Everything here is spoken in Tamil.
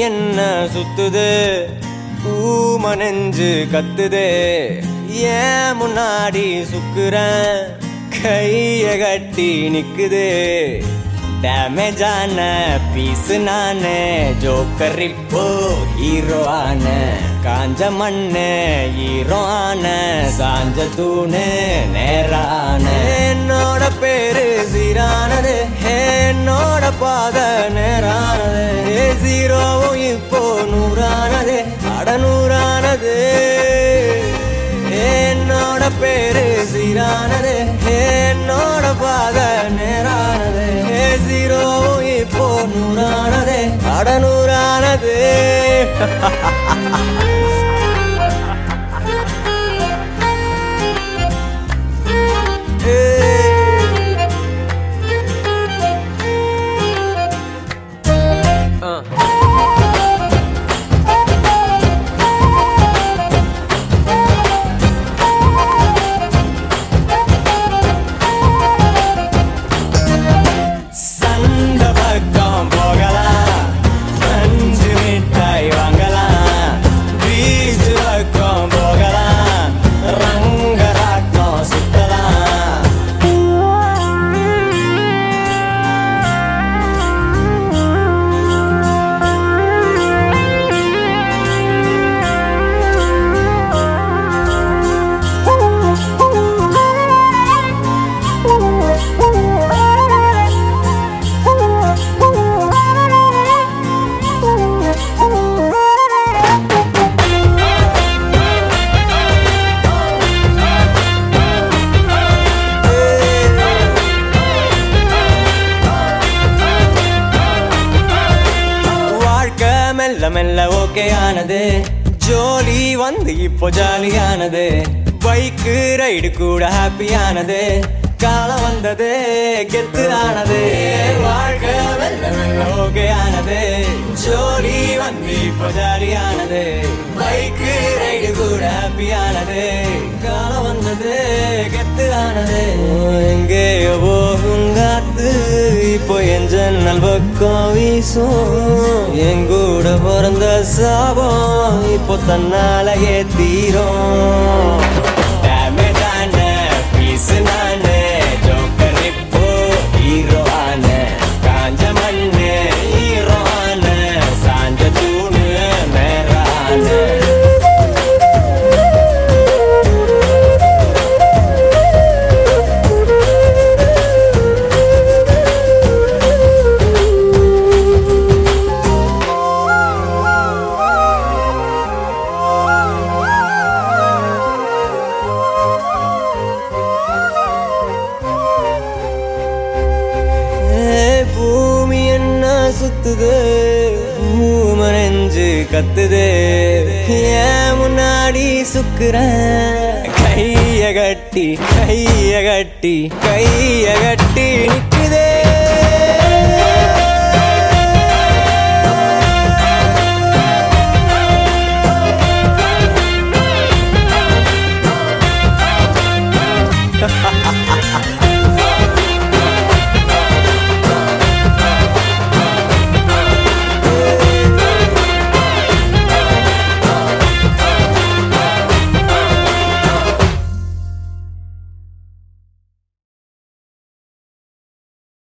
என்ன சுத்துது? பூம நெஞ்சு கத்துது. ஏன் முன்னாடி சுக்குறேன் கைய கட்டி நிக்குது. டேமேஜான பீஸ் நானு. ஜோக்கர் இப்போ ஹீரோ ஆன. காஞ்ச மண்ணு ஹீரோ ஆன. சாஞ்ச தூணு நேரான. என்னோட பேரு சீரானது. என்னோட பாத நேரானது. ஜீரோ இப்போ நூறானது அடநூறானது என்னோட பேரு சீரானது என்னோட பாத நேரானது ஜீரோவும் இப்போ நூறானது அட நூறானது Uh. மெல்ல மெல்ல ஓகே ஆனது. ஜோலி வந்து இப்போ ஜாலியானது. பைக்கு ரைடு கூட ஹாப்பியானது காலம் வந்தது கெத்து ஆனது. வாழ்க்கை மெல்ல மெல்ல ஓகே ஆனது. ஜோலி வந்து இப்போ ஜாலியானது. பைக்கு ரைடு கூட ஹாப்பியானது காலம் வந்தது கெத்து ஆனது. எங்கேயோ போகும் காத்து இப்போ என் ஜன்னல் பக்கம் வீசும் என் பிறந்த சாபம் இப்போ தன்னாலேயே தீரும். கத்துது ஏன் முன்னாடி சுக்குறேன் கைய கட்டி கைய கட்டி கைய கட்டி நிக்குது.